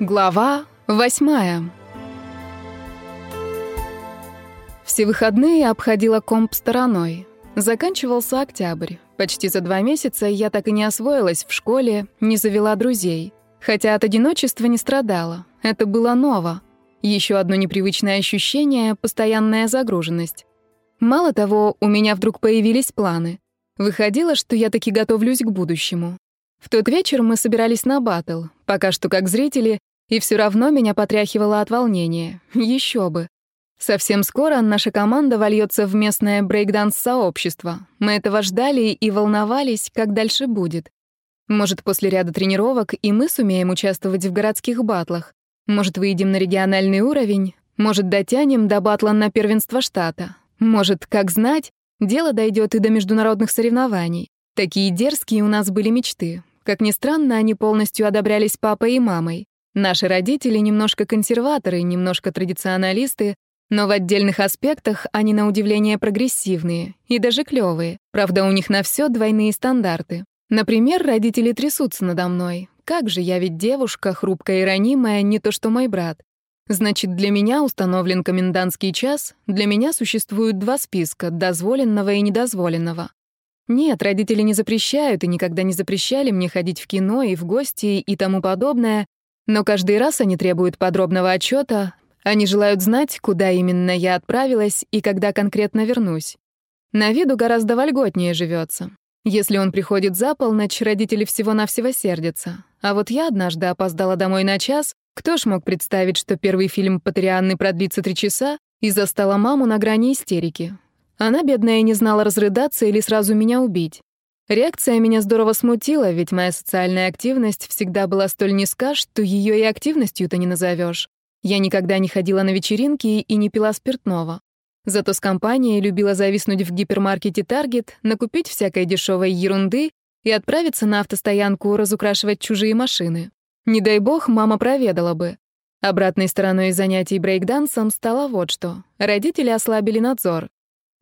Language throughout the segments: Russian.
Глава восьмая. Все выходные обходила комп стороной. Заканчивался октябрь. Почти за два месяца я так и не освоилась в школе, не завела друзей. Хотя от одиночества не страдала. Это было ново. Еще одно непривычное ощущение — постоянная загруженность. Мало того, у меня вдруг появились планы. Выходило, что я таки готовлюсь к будущему. В тот вечер мы собирались на батл, пока что как зрители, и все равно меня потряхивало от волнения. Еще бы. Совсем скоро наша команда вольется в местное брейкданс-сообщество. Мы этого ждали и волновались, как дальше будет. Может, после ряда тренировок и мы сумеем участвовать в городских батлах. Может, выйдем на региональный уровень. Может, дотянем до батла на первенство штата. Может, как знать, дело дойдет и до международных соревнований. Такие дерзкие у нас были мечты. Как ни странно, они полностью одобрялись папой и мамой. Наши родители немножко консерваторы, немножко традиционалисты, но в отдельных аспектах они на удивление прогрессивные и даже клёвые. Правда, у них на всё двойные стандарты. Например, родители трясутся надо мной. Как же я ведь девушка, хрупкая и ранимая, не то что мой брат. Значит, для меня установлен комендантский час, для меня существуют два списка — дозволенного и недозволенного. Нет, родители не запрещают и никогда не запрещали мне ходить в кино и в гости и тому подобное, но каждый раз они требуют подробного отчета, они желают знать, куда именно я отправилась и когда конкретно вернусь. На виду гораздо вольготнее живется. Если он приходит за полночь, родители всего-навсего сердятся. А вот я однажды опоздала домой на час, кто ж мог представить, что первый фильм «Патрианный» продлится три часа, и застала маму на грани истерики. Она, бедная, не знала разрыдаться или сразу меня убить. Реакция меня здорово смутила, ведь моя социальная активность всегда была столь низка, что ее и активностью-то не назовешь. Я никогда не ходила на вечеринки и не пила спиртного. Зато с компанией любила зависнуть в гипермаркете Target, накупить всякой дешевой ерунды и отправиться на автостоянку разукрашивать чужие машины. Не дай бог, мама проведала бы. Обратной стороной занятий брейкдансом стало вот что. Родители ослабили надзор.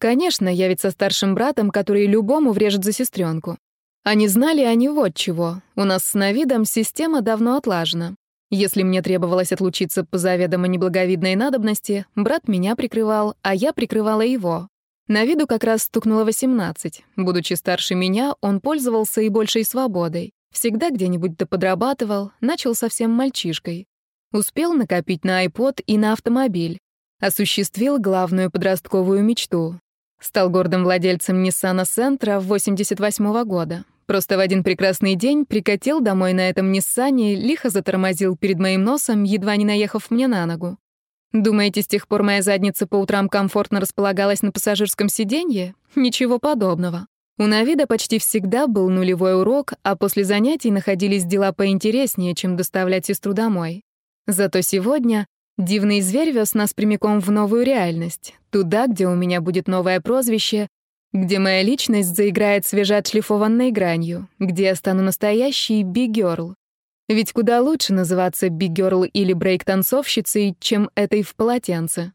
Конечно, я ведь со старшим братом, который любому врежет за сестренку. Они знали они вот чего. У нас с Навидом система давно отлажена. Если мне требовалось отлучиться по заведомо неблаговидной надобности, брат меня прикрывал, а я прикрывала его. На виду как раз стукнуло 18. Будучи старше меня, он пользовался и большей свободой. Всегда где-нибудь да подрабатывал, начал совсем мальчишкой. Успел накопить на iPod и на автомобиль. Осуществил главную подростковую мечту Стал гордым владельцем Ниссана Сентра 88 года. Просто в один прекрасный день прикатил домой на этом Ниссане, лихо затормозил перед моим носом, едва не наехав мне на ногу. Думаете, с тех пор моя задница по утрам комфортно располагалась на пассажирском сиденье? Ничего подобного. У Навида почти всегда был нулевой урок, а после занятий находились дела поинтереснее, чем доставлять сестру домой. Зато сегодня Дивный зверь вез нас прямиком в новую реальность, туда, где у меня будет новое прозвище, где моя личность заиграет свежеотшлифованной гранью, где я стану настоящей бигерл. Ведь куда лучше называться бигерл или брейк-танцовщицей, чем этой в полотенце.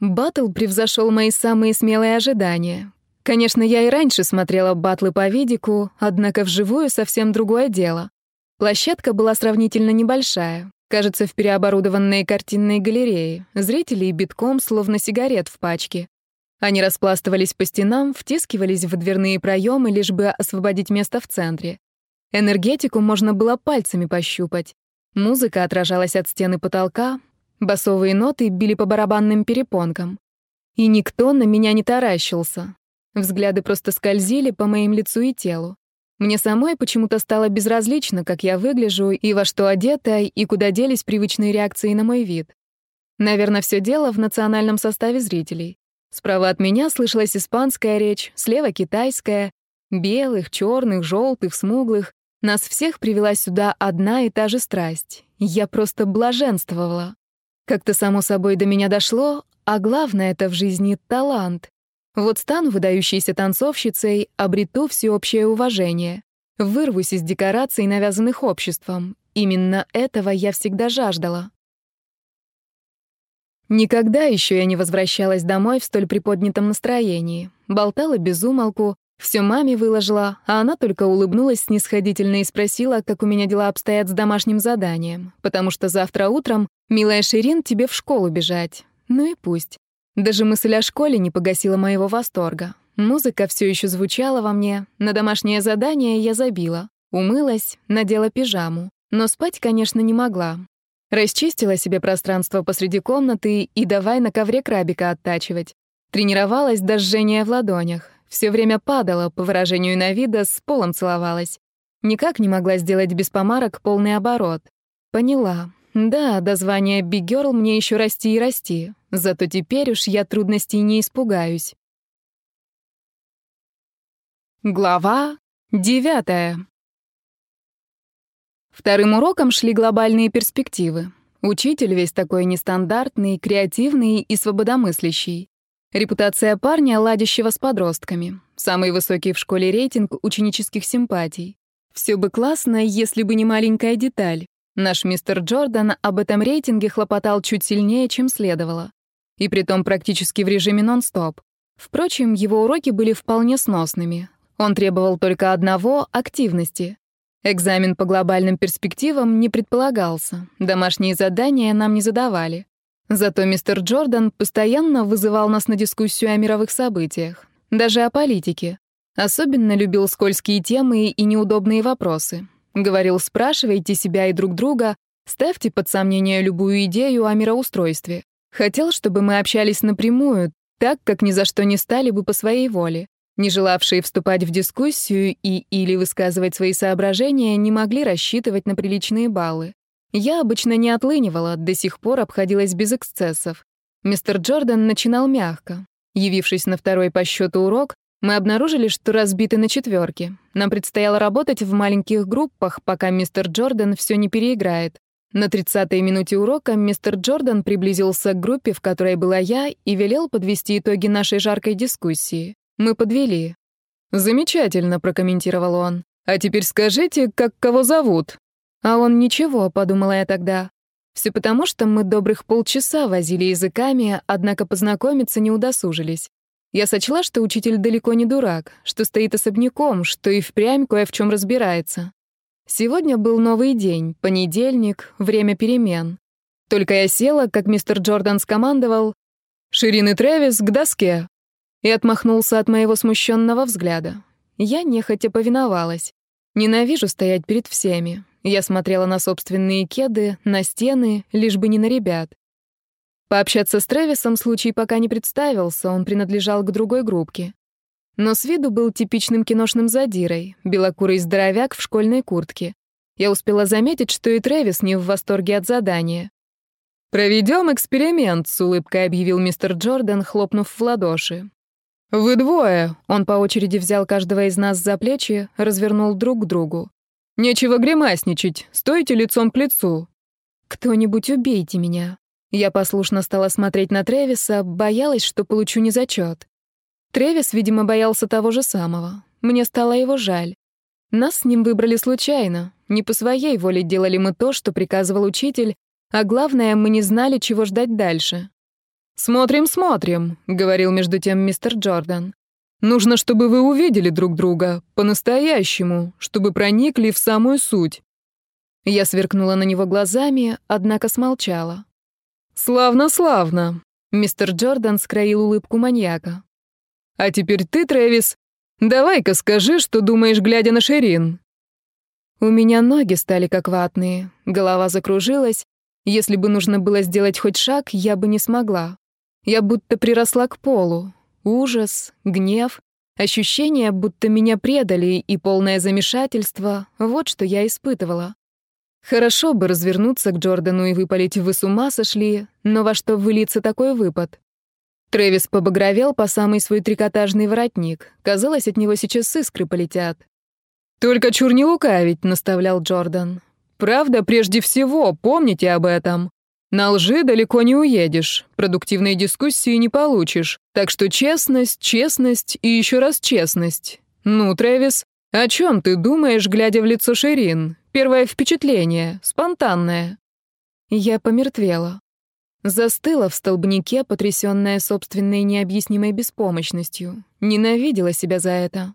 Баттл превзошел мои самые смелые ожидания. Конечно, я и раньше смотрела батлы по видику, однако вживую совсем другое дело. Площадка была сравнительно небольшая, Кажется, в переоборудованной картинной галерее. Зрителей битком, словно сигарет в пачке. Они распластывались по стенам, втискивались в дверные проемы, лишь бы освободить место в центре. Энергетику можно было пальцами пощупать. Музыка отражалась от стены потолка, басовые ноты били по барабанным перепонкам. И никто на меня не таращился. Взгляды просто скользили по моим лицу и телу. Мне самой почему-то стало безразлично, как я выгляжу и во что одета, и куда делись привычные реакции на мой вид. Наверное, все дело в национальном составе зрителей. Справа от меня слышалась испанская речь, слева — китайская. Белых, черных, желтых, смуглых. Нас всех привела сюда одна и та же страсть. Я просто блаженствовала. Как-то само собой до меня дошло, а главное — это в жизни талант. Вот стану выдающейся танцовщицей, обрету всеобщее уважение. Вырвусь из декораций, навязанных обществом. Именно этого я всегда жаждала. Никогда еще я не возвращалась домой в столь приподнятом настроении. Болтала без умолку, Все маме выложила, а она только улыбнулась снисходительно и спросила, как у меня дела обстоят с домашним заданием, потому что завтра утром, милая Ширин, тебе в школу бежать. Ну и пусть. Даже мысль о школе не погасила моего восторга. Музыка все еще звучала во мне, на домашнее задание я забила. Умылась, надела пижаму. Но спать, конечно, не могла. Расчистила себе пространство посреди комнаты и давай на ковре крабика оттачивать. Тренировалась до жжения в ладонях. Все время падала, по выражению Навида, с полом целовалась. Никак не могла сделать без помарок полный оборот. Поняла. Да, до звания Girl мне еще расти и расти. Зато теперь уж я трудностей не испугаюсь. Глава девятая. Вторым уроком шли глобальные перспективы. Учитель весь такой нестандартный, креативный и свободомыслящий. Репутация парня, ладящего с подростками. Самый высокий в школе рейтинг ученических симпатий. Все бы классно, если бы не маленькая деталь. Наш мистер Джордан об этом рейтинге хлопотал чуть сильнее, чем следовало. И притом практически в режиме нон-стоп. Впрочем, его уроки были вполне сносными. Он требовал только одного — активности. Экзамен по глобальным перспективам не предполагался, домашние задания нам не задавали. Зато мистер Джордан постоянно вызывал нас на дискуссию о мировых событиях, даже о политике. Особенно любил скользкие темы и неудобные вопросы. Говорил, спрашивайте себя и друг друга, ставьте под сомнение любую идею о мироустройстве. Хотел, чтобы мы общались напрямую, так, как ни за что не стали бы по своей воле. Не желавшие вступать в дискуссию и или высказывать свои соображения не могли рассчитывать на приличные баллы. Я обычно не отлынивала, до сих пор обходилась без эксцессов. Мистер Джордан начинал мягко. Явившись на второй по счету урок, мы обнаружили, что разбиты на четверки. Нам предстояло работать в маленьких группах, пока мистер Джордан все не переиграет. На 30-й минуте урока мистер Джордан приблизился к группе, в которой была я, и велел подвести итоги нашей жаркой дискуссии. Мы подвели. «Замечательно», — прокомментировал он. «А теперь скажите, как кого зовут?» А он ничего, подумала я тогда. Все потому, что мы добрых полчаса возили языками, однако познакомиться не удосужились. Я сочла, что учитель далеко не дурак, что стоит особняком, что и впрямь кое в чем разбирается. Сегодня был новый день, понедельник, время перемен. Только я села, как мистер Джордан скомандовал, «Ширин и Трэвис к доске!» и отмахнулся от моего смущенного взгляда. Я нехотя повиновалась. Ненавижу стоять перед всеми. Я смотрела на собственные кеды, на стены, лишь бы не на ребят. Пообщаться с Трэвисом случай пока не представился, он принадлежал к другой группке. Но с виду был типичным киношным задирой, белокурый здоровяк в школьной куртке. Я успела заметить, что и Трэвис не в восторге от задания. «Проведем эксперимент», — с улыбкой объявил мистер Джордан, хлопнув в ладоши. «Вы двое!» — он по очереди взял каждого из нас за плечи, развернул друг к другу. «Нечего гримасничать, стойте лицом к лицу!» «Кто-нибудь убейте меня!» Я послушно стала смотреть на Тревиса, боялась, что получу незачет. Тревис, видимо, боялся того же самого. Мне стало его жаль. Нас с ним выбрали случайно. Не по своей воле делали мы то, что приказывал учитель, а главное, мы не знали, чего ждать дальше. «Смотрим, смотрим», — говорил между тем мистер Джордан. «Нужно, чтобы вы увидели друг друга, по-настоящему, чтобы проникли в самую суть». Я сверкнула на него глазами, однако смолчала. «Славно, славно», — мистер Джордан скроил улыбку маньяка. «А теперь ты, Трэвис, давай-ка скажи, что думаешь, глядя на Шерин». У меня ноги стали как ватные, голова закружилась. Если бы нужно было сделать хоть шаг, я бы не смогла. Я будто приросла к полу. Ужас, гнев, ощущение, будто меня предали, и полное замешательство — вот что я испытывала. Хорошо бы развернуться к Джордану и выпалить «Вы с ума сошли», но во что выльется такой выпад? Трэвис побагровел по самый свой трикотажный воротник. Казалось, от него сейчас искры полетят. «Только чур не лукавить», — наставлял Джордан. «Правда, прежде всего, помните об этом. На лжи далеко не уедешь, продуктивной дискуссии не получишь. Так что честность, честность и еще раз честность. Ну, Трэвис, о чем ты думаешь, глядя в лицо Ширин? Первое впечатление, спонтанное. Я помертвела. Застыла в столбнике, потрясённая собственной необъяснимой беспомощностью. Ненавидела себя за это.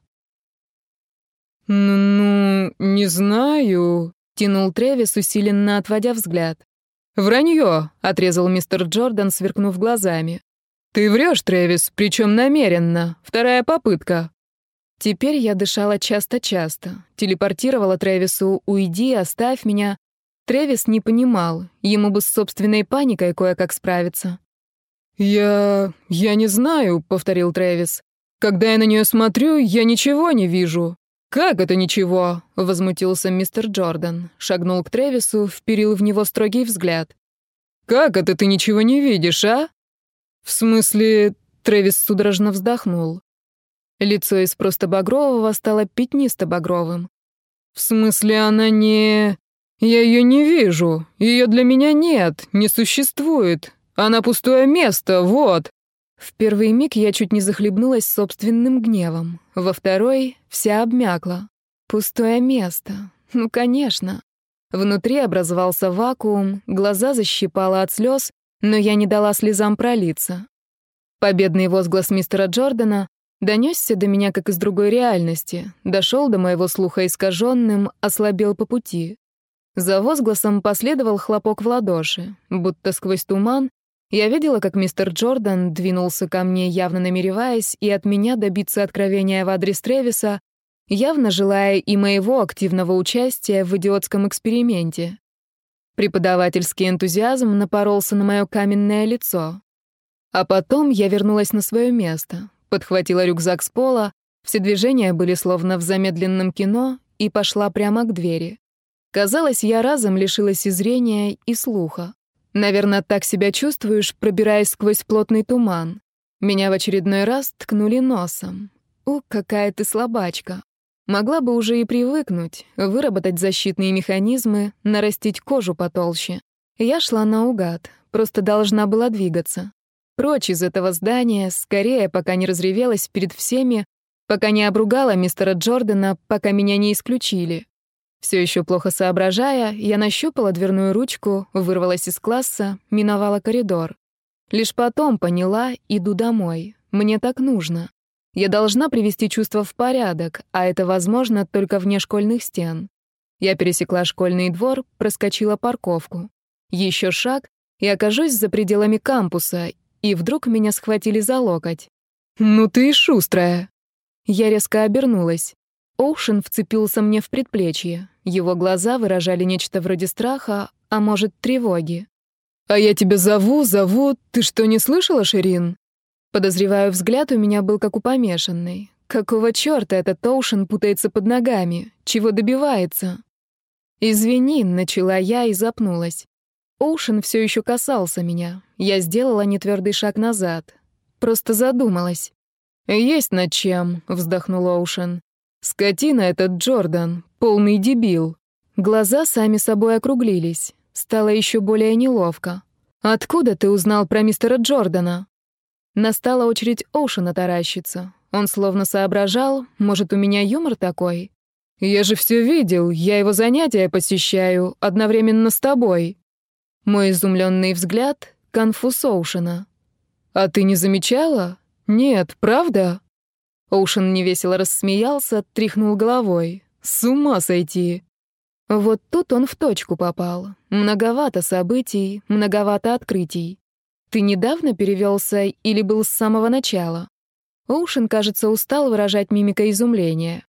«Ну, не знаю», — тянул Тревис, усиленно отводя взгляд. «Вранье», — отрезал мистер Джордан, сверкнув глазами. «Ты врешь, Тревис, причем намеренно. Вторая попытка». Теперь я дышала часто-часто. Телепортировала Тревису «Уйди, оставь меня». Тревис не понимал, ему бы с собственной паникой кое-как справиться. «Я... я не знаю», — повторил Тревис. «Когда я на нее смотрю, я ничего не вижу». «Как это ничего?» — возмутился мистер Джордан. Шагнул к Тревису, вперил в него строгий взгляд. «Как это ты ничего не видишь, а?» «В смысле...» — Тревис судорожно вздохнул. Лицо из просто багрового стало пятнисто-багровым. «В смысле она не... Я ее не вижу. Ее для меня нет, не существует. Она пустое место, вот». В первый миг я чуть не захлебнулась собственным гневом. Во второй вся обмякла. Пустое место. Ну, конечно. Внутри образовался вакуум, глаза защипало от слез, но я не дала слезам пролиться. Победный возглас мистера Джордана донесся до меня как из другой реальности, дошел до моего слуха искаженным, ослабел по пути. За возгласом последовал хлопок в ладоши, будто сквозь туман я видела, как мистер Джордан двинулся ко мне, явно намереваясь и от меня добиться откровения в адрес Тревиса, явно желая и моего активного участия в идиотском эксперименте. Преподавательский энтузиазм напоролся на мое каменное лицо. А потом я вернулась на свое место, подхватила рюкзак с пола, все движения были словно в замедленном кино, и пошла прямо к двери. Казалось, я разом лишилась и зрения, и слуха. Наверное, так себя чувствуешь, пробираясь сквозь плотный туман. Меня в очередной раз ткнули носом. У, какая ты слабачка. Могла бы уже и привыкнуть, выработать защитные механизмы, нарастить кожу потолще. Я шла наугад, просто должна была двигаться. Прочь из этого здания, скорее, пока не разревелась перед всеми, пока не обругала мистера Джордана, пока меня не исключили. Все еще плохо соображая, я нащупала дверную ручку, вырвалась из класса, миновала коридор. Лишь потом поняла, иду домой. Мне так нужно. Я должна привести чувства в порядок, а это возможно только вне школьных стен. Я пересекла школьный двор, проскочила парковку. Еще шаг, и окажусь за пределами кампуса, и вдруг меня схватили за локоть. «Ну ты и шустрая!» Я резко обернулась. Оушен вцепился мне в предплечье. Его глаза выражали нечто вроде страха, а может, тревоги. «А я тебя зову, зову. Ты что, не слышала, Ширин?» Подозреваю, взгляд у меня был как у помешанной. Какого чёрта этот Оушен путается под ногами? Чего добивается? «Извини», — начала я и запнулась. Оушен все еще касался меня. Я сделала нетвердый шаг назад. Просто задумалась. «Есть над чем», — вздохнул Оушен. «Скотина этот Джордан, полный дебил». Глаза сами собой округлились. Стало еще более неловко. «Откуда ты узнал про мистера Джордана?» Настала очередь Оушена таращиться. Он словно соображал, может, у меня юмор такой? «Я же все видел, я его занятия посещаю, одновременно с тобой». Мой изумленный взгляд — конфуз Оушена. «А ты не замечала? Нет, правда?» Оушен невесело рассмеялся, тряхнул головой. «С ума сойти!» Вот тут он в точку попал. Многовато событий, многовато открытий. Ты недавно перевелся или был с самого начала? Оушен, кажется, устал выражать мимика изумления.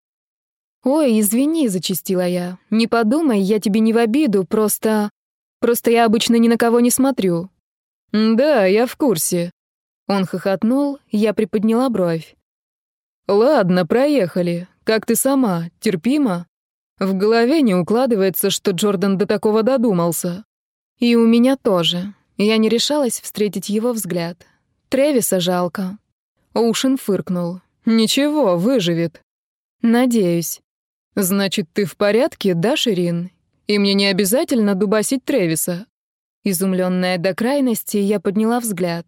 «Ой, извини», — зачастила я. «Не подумай, я тебе не в обиду, просто... Просто я обычно ни на кого не смотрю». «Да, я в курсе». Он хохотнул, я приподняла бровь. «Ладно, проехали. Как ты сама? Терпимо?» В голове не укладывается, что Джордан до такого додумался. И у меня тоже. Я не решалась встретить его взгляд. Тревиса жалко. Оушен фыркнул. «Ничего, выживет». «Надеюсь». «Значит, ты в порядке, да, Ширин? И мне не обязательно дубасить Тревиса?» Изумленная до крайности, я подняла взгляд.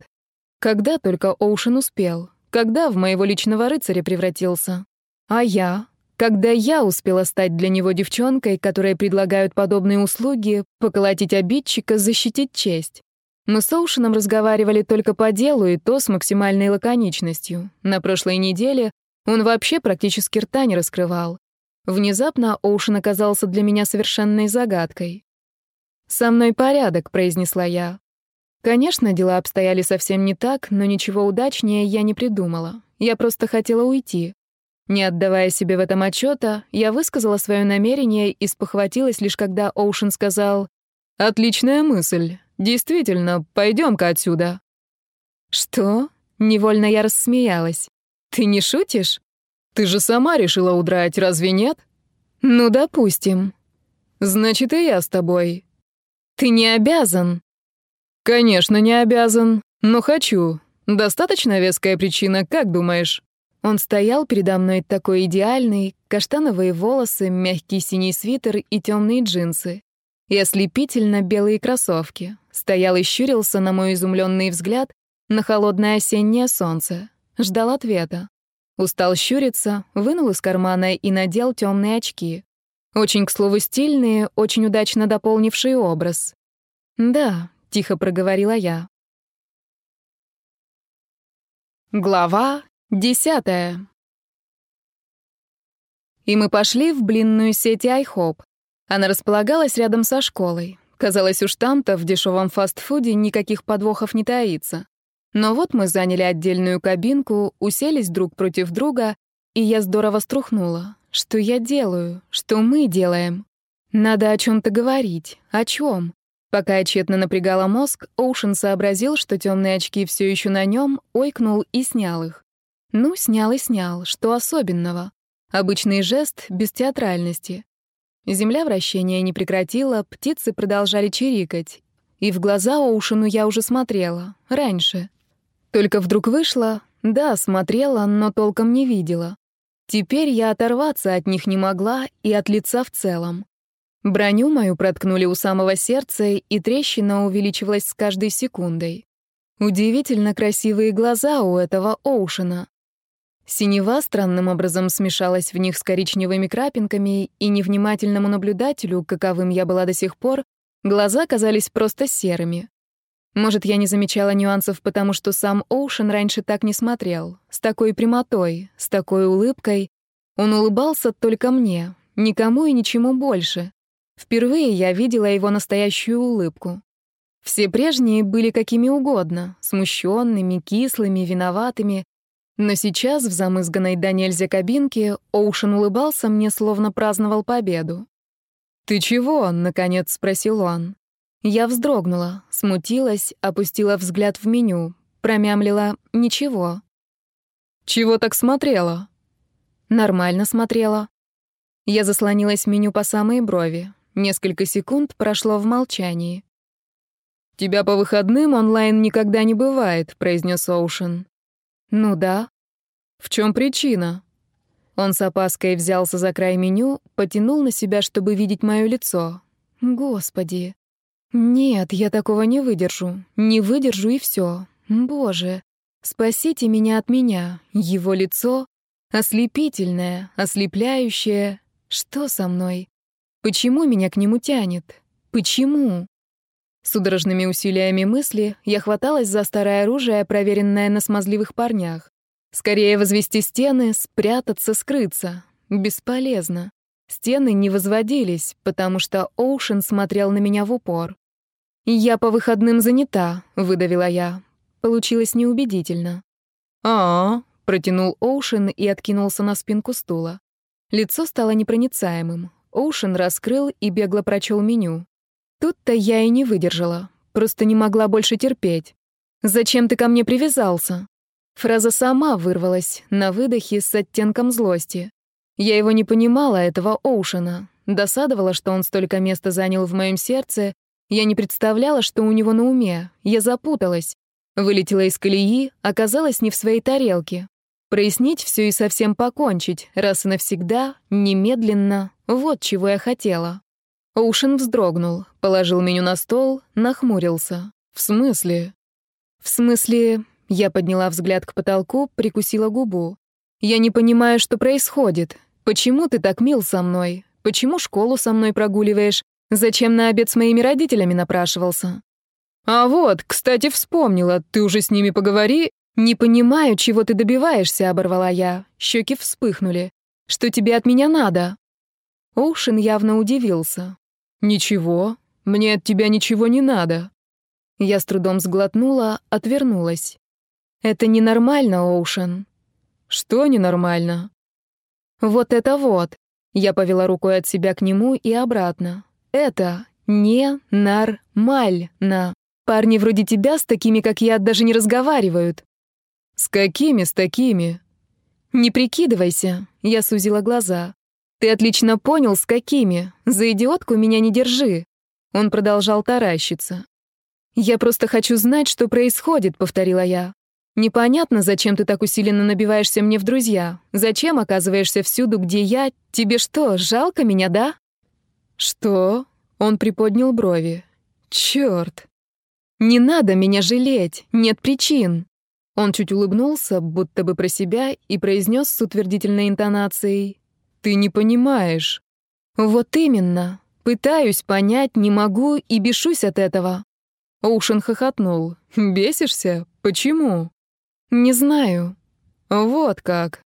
Когда только Оушен успел? Когда в моего личного рыцаря превратился? А я? Когда я успела стать для него девчонкой, которой предлагают подобные услуги, поколотить обидчика, защитить честь? Мы с Оушеном разговаривали только по делу, и то с максимальной лаконичностью. На прошлой неделе он вообще практически рта не раскрывал. Внезапно Оушен оказался для меня совершенной загадкой. «Со мной порядок», — произнесла я. Конечно, дела обстояли совсем не так, но ничего удачнее я не придумала. Я просто хотела уйти. Не отдавая себе в этом отчета, я высказала свое намерение и спохватилась лишь когда Оушен сказал «Отличная мысль. Действительно, пойдем-ка отсюда». «Что?» — невольно я рассмеялась. «Ты не шутишь?» «Ты же сама решила удрать, разве нет?» «Ну, допустим». «Значит, и я с тобой». «Ты не обязан». «Конечно, не обязан, но хочу. Достаточно веская причина, как думаешь?» Он стоял передо мной такой идеальный, каштановые волосы, мягкий синий свитер и темные джинсы. И ослепительно белые кроссовки. Стоял и щурился на мой изумленный взгляд на холодное осеннее солнце. Ждал ответа. Устал щуриться, вынул из кармана и надел темные очки. Очень, к слову, стильные, очень удачно дополнившие образ. «Да», — тихо проговорила я. Глава Десятое. И мы пошли в блинную сеть iHop. Она располагалась рядом со школой. Казалось, уж там-то, в дешевом фастфуде, никаких подвохов не таится. Но вот мы заняли отдельную кабинку, уселись друг против друга, и я здорово струхнула. Что я делаю? Что мы делаем? Надо о чем то говорить. О чем? Пока я тщетно напрягала мозг, Оушен сообразил, что темные очки все еще на нем, ойкнул и снял их. Ну, снял и снял, что особенного? Обычный жест без театральности. Земля вращения не прекратила, птицы продолжали чирикать. И в глаза Оушену я уже смотрела, раньше. Только вдруг вышла, да, смотрела, но толком не видела. Теперь я оторваться от них не могла и от лица в целом. Броню мою проткнули у самого сердца, и трещина увеличивалась с каждой секундой. Удивительно красивые глаза у этого Оушена. Синева странным образом смешалась в них с коричневыми крапинками, и невнимательному наблюдателю, каковым я была до сих пор, глаза казались просто серыми. Может, я не замечала нюансов, потому что сам Оушен раньше так не смотрел, с такой прямотой, с такой улыбкой. Он улыбался только мне, никому и ничему больше. Впервые я видела его настоящую улыбку. Все прежние были какими угодно, смущенными, кислыми, виноватыми, но сейчас в замызганной до нельзя кабинке Оушен улыбался мне, словно праздновал победу. «Ты чего?» — наконец спросил он. Я вздрогнула, смутилась, опустила взгляд в меню, промямлила «ничего». «Чего так смотрела?» «Нормально смотрела». Я заслонилась меню по самой брови. Несколько секунд прошло в молчании. «Тебя по выходным онлайн никогда не бывает», — произнес Оушен. «Ну да». «В чем причина?» Он с опаской взялся за край меню, потянул на себя, чтобы видеть мое лицо. «Господи!» «Нет, я такого не выдержу. Не выдержу и все. Боже! Спасите меня от меня. Его лицо ослепительное, ослепляющее. Что со мной? Почему меня к нему тянет? Почему?» Судорожными усилиями мысли я хваталась за старое оружие, проверенное на смазливых парнях. Скорее возвести стены, спрятаться, скрыться. Бесполезно. Стены не возводились, потому что Оушен смотрел на меня в упор. «Я по выходным занята», — выдавила я. Получилось неубедительно. а, -а, -а протянул Оушен и откинулся на спинку стула. Лицо стало непроницаемым. Оушен раскрыл и бегло прочел меню. Тут-то я и не выдержала. Просто не могла больше терпеть. «Зачем ты ко мне привязался?» Фраза сама вырвалась, на выдохе с оттенком злости. Я его не понимала, этого Оушена. Досадовала, что он столько места занял в моем сердце. Я не представляла, что у него на уме. Я запуталась. Вылетела из колеи, оказалась не в своей тарелке. Прояснить все и совсем покончить, раз и навсегда, немедленно. Вот чего я хотела. Оушен вздрогнул, положил меню на стол, нахмурился. «В смысле?» «В смысле...» Я подняла взгляд к потолку, прикусила губу. «Я не понимаю, что происходит. Почему ты так мил со мной? Почему школу со мной прогуливаешь? Зачем на обед с моими родителями напрашивался?» «А вот, кстати, вспомнила. Ты уже с ними поговори?» «Не понимаю, чего ты добиваешься», — оборвала я. Щеки вспыхнули. «Что тебе от меня надо?» Оушен явно удивился. «Ничего, мне от тебя ничего не надо». Я с трудом сглотнула, отвернулась. «Это ненормально, Оушен». «Что ненормально?» «Вот это вот». Я повела рукой от себя к нему и обратно. «Это не-нар-маль-на. Парни вроде тебя с такими, как я, даже не разговаривают». «С какими, с такими?» «Не прикидывайся», — я сузила глаза. «Ты отлично понял, с какими. За идиотку меня не держи». Он продолжал таращиться. «Я просто хочу знать, что происходит», — повторила я. «Непонятно, зачем ты так усиленно набиваешься мне в друзья. Зачем оказываешься всюду, где я? Тебе что, жалко меня, да?» «Что?» — он приподнял брови. «Чёрт!» «Не надо меня жалеть, нет причин». Он чуть улыбнулся, будто бы про себя, и произнес с утвердительной интонацией. «Ты не понимаешь». «Вот именно. Пытаюсь понять, не могу и бешусь от этого». Оушен хохотнул. «Бесишься? Почему?» «Не знаю». «Вот как».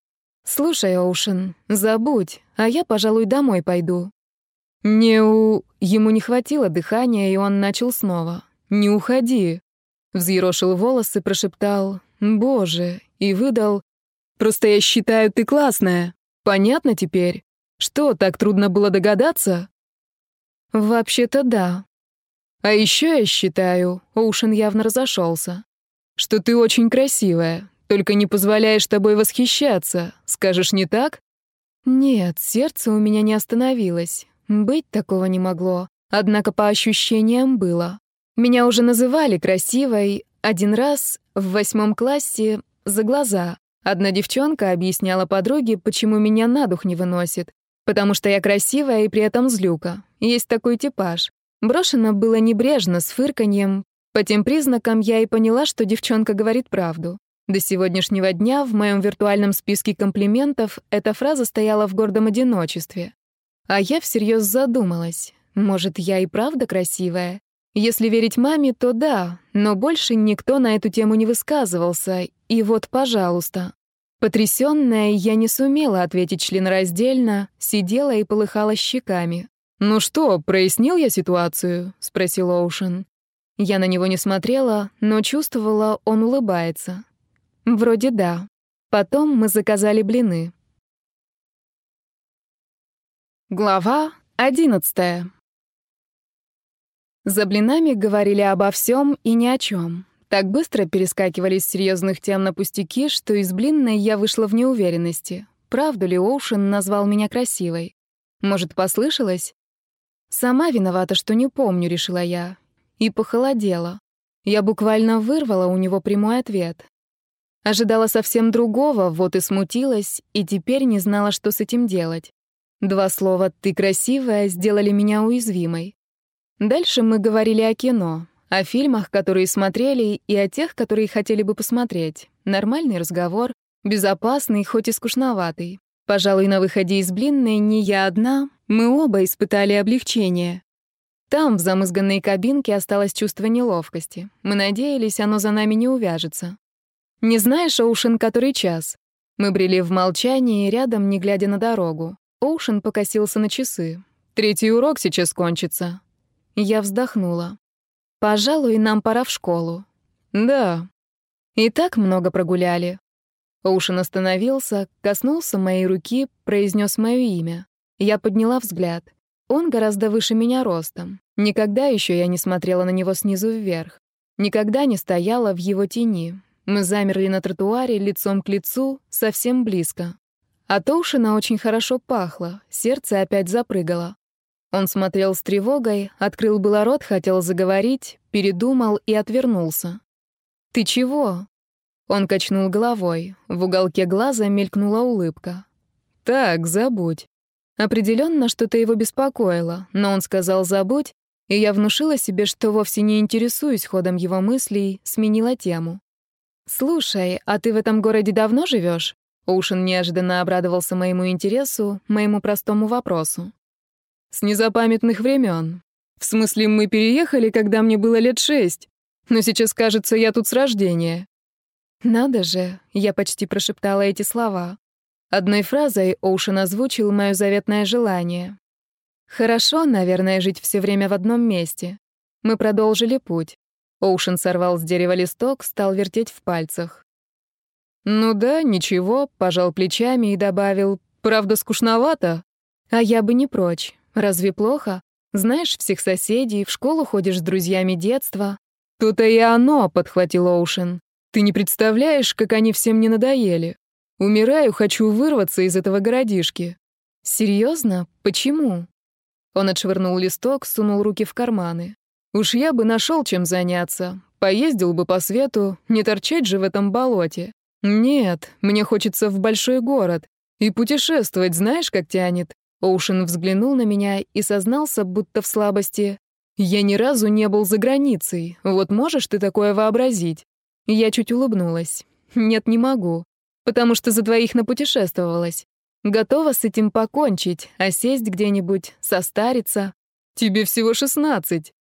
«Слушай, Оушен, забудь, а я, пожалуй, домой пойду». «Не у...» Ему не хватило дыхания, и он начал снова. «Не уходи». Взъерошил волосы, прошептал «Боже» и выдал «Просто я считаю, ты классная. Понятно теперь? Что, так трудно было догадаться?» «Вообще-то да». «А еще я считаю...» Оушен явно разошелся что ты очень красивая, только не позволяешь тобой восхищаться. Скажешь, не так? Нет, сердце у меня не остановилось. Быть такого не могло. Однако по ощущениям было. Меня уже называли красивой. Один раз в восьмом классе за глаза. Одна девчонка объясняла подруге, почему меня на дух не выносит. Потому что я красивая и при этом злюка. Есть такой типаж. Брошено было небрежно, с фырканьем, по тем признакам я и поняла, что девчонка говорит правду. До сегодняшнего дня в моем виртуальном списке комплиментов эта фраза стояла в гордом одиночестве. А я всерьез задумалась. Может, я и правда красивая? Если верить маме, то да, но больше никто на эту тему не высказывался. И вот, пожалуйста. Потрясённая, я не сумела ответить членораздельно, сидела и полыхала щеками. «Ну что, прояснил я ситуацию?» — спросил Оушен. Я на него не смотрела, но чувствовала, он улыбается. Вроде да. Потом мы заказали блины. Глава одиннадцатая. За блинами говорили обо всем и ни о чем. Так быстро перескакивали с серьезных тем на пустяки, что из блинной я вышла в неуверенности. Правду ли Оушен назвал меня красивой? Может, послышалось? Сама виновата, что не помню, решила я и похолодела. Я буквально вырвала у него прямой ответ. Ожидала совсем другого, вот и смутилась, и теперь не знала, что с этим делать. Два слова «ты красивая» сделали меня уязвимой. Дальше мы говорили о кино, о фильмах, которые смотрели, и о тех, которые хотели бы посмотреть. Нормальный разговор, безопасный, хоть и скучноватый. Пожалуй, на выходе из блинной не я одна, мы оба испытали облегчение. Там, в замызганной кабинке, осталось чувство неловкости. Мы надеялись, оно за нами не увяжется. «Не знаешь, Оушен, который час?» Мы брели в молчании, рядом, не глядя на дорогу. Оушен покосился на часы. «Третий урок сейчас кончится». Я вздохнула. «Пожалуй, нам пора в школу». «Да». «И так много прогуляли». Оушен остановился, коснулся моей руки, произнес мое имя. Я подняла взгляд. Он гораздо выше меня ростом. Никогда еще я не смотрела на него снизу вверх. Никогда не стояла в его тени. Мы замерли на тротуаре, лицом к лицу, совсем близко. От Оушена очень хорошо пахло, сердце опять запрыгало. Он смотрел с тревогой, открыл было рот, хотел заговорить, передумал и отвернулся. «Ты чего?» Он качнул головой. В уголке глаза мелькнула улыбка. «Так, забудь». Определенно что-то его беспокоило, но он сказал «забудь», и я внушила себе, что вовсе не интересуюсь ходом его мыслей, сменила тему. «Слушай, а ты в этом городе давно живешь? Оушен неожиданно обрадовался моему интересу, моему простому вопросу. «С незапамятных времен. В смысле, мы переехали, когда мне было лет шесть, но сейчас, кажется, я тут с рождения». «Надо же», — я почти прошептала эти слова. Одной фразой Оушен озвучил мое заветное желание. Хорошо, наверное, жить все время в одном месте. Мы продолжили путь. Оушен сорвал с дерева листок, стал вертеть в пальцах. «Ну да, ничего», — пожал плечами и добавил, «правда, скучновато». «А я бы не прочь. Разве плохо? Знаешь всех соседей, в школу ходишь с друзьями детства». «То-то и оно», — подхватил Оушен. «Ты не представляешь, как они всем не надоели. Умираю, хочу вырваться из этого городишки». «Серьезно? Почему?» Он отшвырнул листок, сунул руки в карманы. «Уж я бы нашел чем заняться. Поездил бы по свету, не торчать же в этом болоте. Нет, мне хочется в большой город. И путешествовать знаешь, как тянет?» Оушен взглянул на меня и сознался, будто в слабости. «Я ни разу не был за границей. Вот можешь ты такое вообразить?» Я чуть улыбнулась. «Нет, не могу. Потому что за двоих напутешествовалась. Готова с этим покончить, а сесть где-нибудь, состариться. Тебе всего шестнадцать.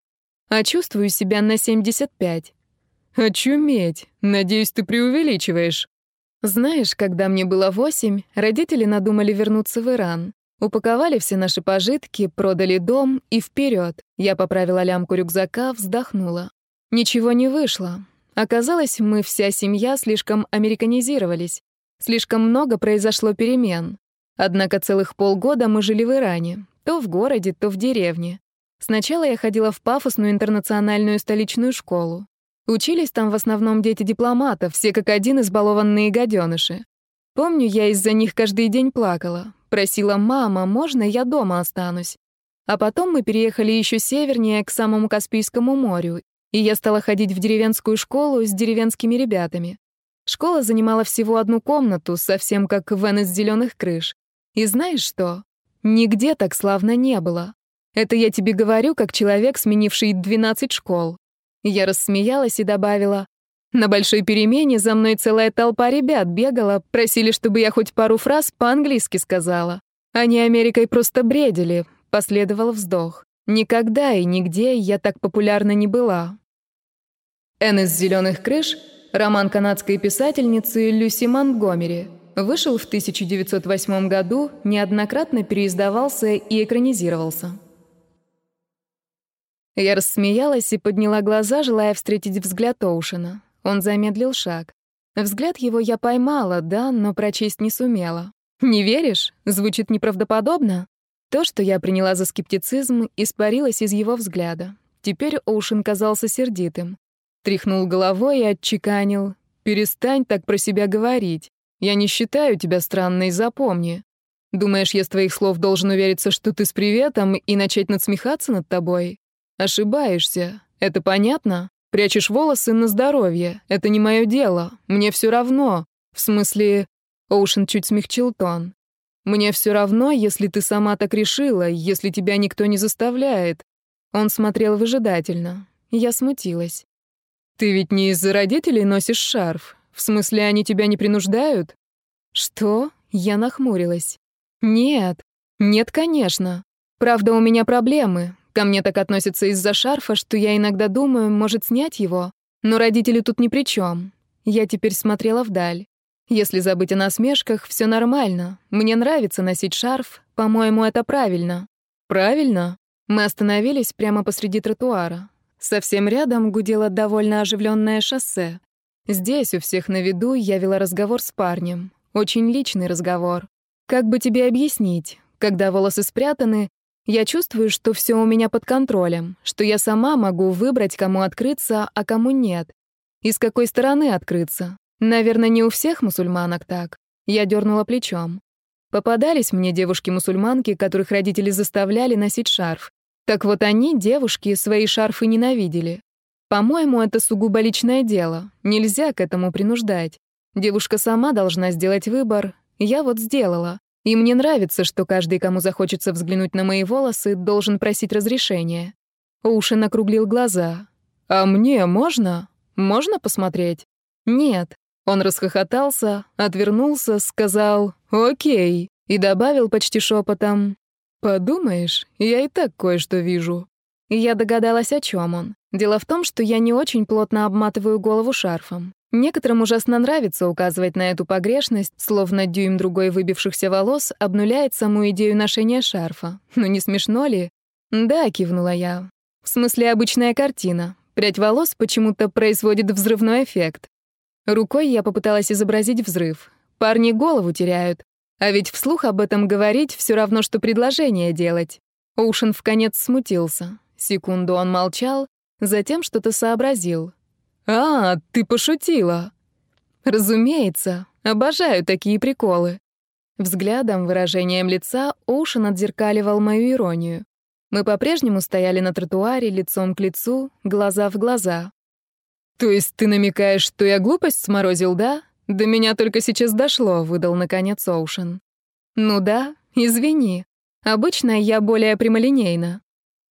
А чувствую себя на семьдесят пять. Очуметь. Надеюсь, ты преувеличиваешь. Знаешь, когда мне было восемь, родители надумали вернуться в Иран. Упаковали все наши пожитки, продали дом и вперед. Я поправила лямку рюкзака, вздохнула. Ничего не вышло. Оказалось, мы вся семья слишком американизировались. Слишком много произошло перемен. Однако целых полгода мы жили в Иране, то в городе, то в деревне. Сначала я ходила в пафосную интернациональную столичную школу. Учились там в основном дети дипломатов, все как один избалованные гаденыши. Помню, я из-за них каждый день плакала. Просила «мама, можно я дома останусь?» А потом мы переехали еще севернее, к самому Каспийскому морю, и я стала ходить в деревенскую школу с деревенскими ребятами. Школа занимала всего одну комнату, совсем как Вен из зеленых крыш. И знаешь что? Нигде так славно не было. Это я тебе говорю, как человек, сменивший 12 школ. Я рассмеялась и добавила, на большой перемене за мной целая толпа ребят бегала, просили, чтобы я хоть пару фраз по-английски сказала. Они Америкой просто бредили. Последовал вздох. Никогда и нигде я так популярна не была. Эн из зеленых крыш Роман канадской писательницы Люси Монтгомери вышел в 1908 году, неоднократно переиздавался и экранизировался. Я рассмеялась и подняла глаза, желая встретить взгляд Оушена. Он замедлил шаг. Взгляд его я поймала, да, но прочесть не сумела. «Не веришь?» Звучит неправдоподобно. То, что я приняла за скептицизм, испарилось из его взгляда. Теперь Оушен казался сердитым. Тряхнул головой и отчеканил. «Перестань так про себя говорить. Я не считаю тебя странной, запомни. Думаешь, я с твоих слов должен увериться, что ты с приветом, и начать надсмехаться над тобой? Ошибаешься. Это понятно? Прячешь волосы на здоровье. Это не мое дело. Мне все равно. В смысле...» Оушен чуть смягчил тон. «Мне все равно, если ты сама так решила, если тебя никто не заставляет». Он смотрел выжидательно. Я смутилась. «Ты ведь не из-за родителей носишь шарф? В смысле, они тебя не принуждают?» «Что?» — я нахмурилась. «Нет. Нет, конечно. Правда, у меня проблемы. Ко мне так относятся из-за шарфа, что я иногда думаю, может, снять его. Но родители тут ни при чем. Я теперь смотрела вдаль. Если забыть о насмешках, все нормально. Мне нравится носить шарф. По-моему, это правильно. Правильно? Мы остановились прямо посреди тротуара. Совсем рядом гудело довольно оживленное шоссе. Здесь, у всех на виду, я вела разговор с парнем. Очень личный разговор. Как бы тебе объяснить? Когда волосы спрятаны, я чувствую, что все у меня под контролем, что я сама могу выбрать, кому открыться, а кому нет. И с какой стороны открыться. Наверное, не у всех мусульманок так. Я дернула плечом. Попадались мне девушки-мусульманки, которых родители заставляли носить шарф. Так вот они, девушки, свои шарфы ненавидели. По-моему, это сугубо личное дело. Нельзя к этому принуждать. Девушка сама должна сделать выбор. Я вот сделала. И мне нравится, что каждый, кому захочется взглянуть на мои волосы, должен просить разрешения. Уши накруглил глаза. «А мне можно? Можно посмотреть?» «Нет». Он расхохотался, отвернулся, сказал «Окей» и добавил почти шепотом «Подумаешь, я и так кое-что вижу». Я догадалась, о чем он. Дело в том, что я не очень плотно обматываю голову шарфом. Некоторым ужасно нравится указывать на эту погрешность, словно дюйм другой выбившихся волос обнуляет саму идею ношения шарфа. Ну не смешно ли? Да, кивнула я. В смысле, обычная картина. Прядь волос почему-то производит взрывной эффект. Рукой я попыталась изобразить взрыв. Парни голову теряют. А ведь вслух об этом говорить все равно, что предложение делать. Оушен вконец смутился. Секунду он молчал, затем что-то сообразил. «А, ты пошутила!» «Разумеется, обожаю такие приколы». Взглядом, выражением лица Оушен отзеркаливал мою иронию. Мы по-прежнему стояли на тротуаре, лицом к лицу, глаза в глаза. «То есть ты намекаешь, что я глупость сморозил, да? До меня только сейчас дошло», — выдал наконец Оушен. «Ну да, извини. Обычно я более прямолинейна».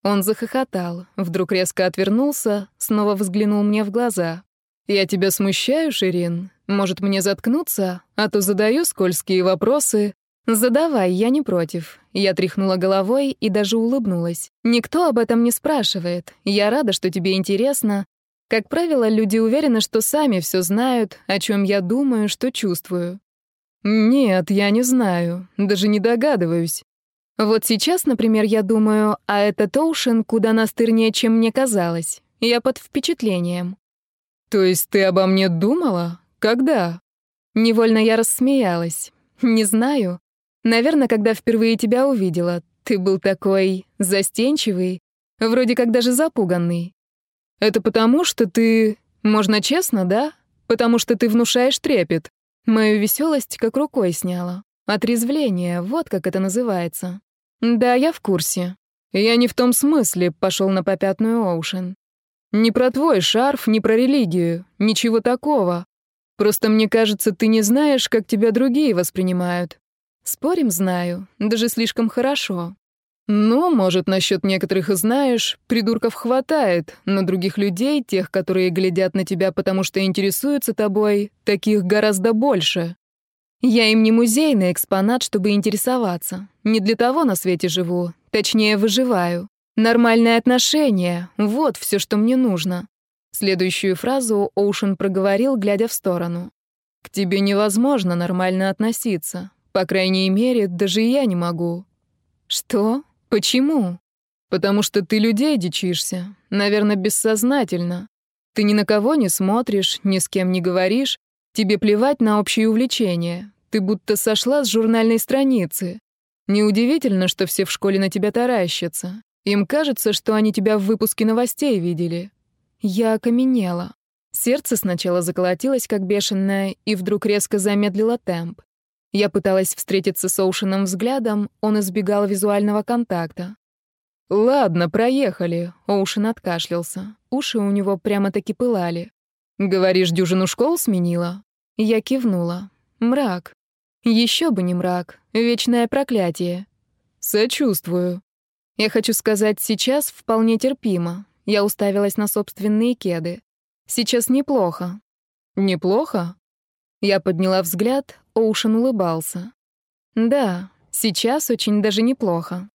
Он захохотал, вдруг резко отвернулся, снова взглянул мне в глаза. «Я тебя смущаю, Ширин? Может, мне заткнуться? А то задаю скользкие вопросы». «Задавай, я не против». Я тряхнула головой и даже улыбнулась. «Никто об этом не спрашивает. Я рада, что тебе интересно. Как правило, люди уверены, что сами все знают, о чем я думаю, что чувствую». «Нет, я не знаю. Даже не догадываюсь. Вот сейчас, например, я думаю, а этот Оушен куда настырнее, чем мне казалось. Я под впечатлением. То есть ты обо мне думала? Когда? Невольно я рассмеялась. Не знаю. Наверное, когда впервые тебя увидела. Ты был такой застенчивый, вроде как даже запуганный. Это потому, что ты... Можно честно, да? Потому что ты внушаешь трепет. Мою веселость как рукой сняла. Отрезвление, вот как это называется. Да, я в курсе. Я не в том смысле, пошел на попятную Оушен. Не про твой шарф, не про религию, ничего такого. Просто мне кажется, ты не знаешь, как тебя другие воспринимают. Спорим, знаю, даже слишком хорошо. Ну, может, насчет некоторых и знаешь, придурков хватает, но других людей, тех, которые глядят на тебя, потому что интересуются тобой, таких гораздо больше. Я им не музейный экспонат, чтобы интересоваться. Не для того на свете живу, точнее, выживаю. Нормальные отношения — вот все, что мне нужно. Следующую фразу Оушен проговорил, глядя в сторону. «К тебе невозможно нормально относиться. По крайней мере, даже я не могу». «Что? Почему?» «Потому что ты людей дичишься. Наверное, бессознательно. Ты ни на кого не смотришь, ни с кем не говоришь. Тебе плевать на общие увлечения. Ты будто сошла с журнальной страницы. Неудивительно, что все в школе на тебя таращатся. Им кажется, что они тебя в выпуске новостей видели. Я окаменела. Сердце сначала заколотилось, как бешеное, и вдруг резко замедлило темп. Я пыталась встретиться с Оушеном взглядом, он избегал визуального контакта. «Ладно, проехали», — Оушен откашлялся. Уши у него прямо-таки пылали. «Говоришь, дюжину школ сменила?» Я кивнула. «Мрак. Еще бы не мрак, вечное проклятие. Сочувствую. Я хочу сказать, сейчас вполне терпимо. Я уставилась на собственные кеды. Сейчас неплохо. Неплохо? Я подняла взгляд, Оушен улыбался. Да, сейчас очень даже неплохо.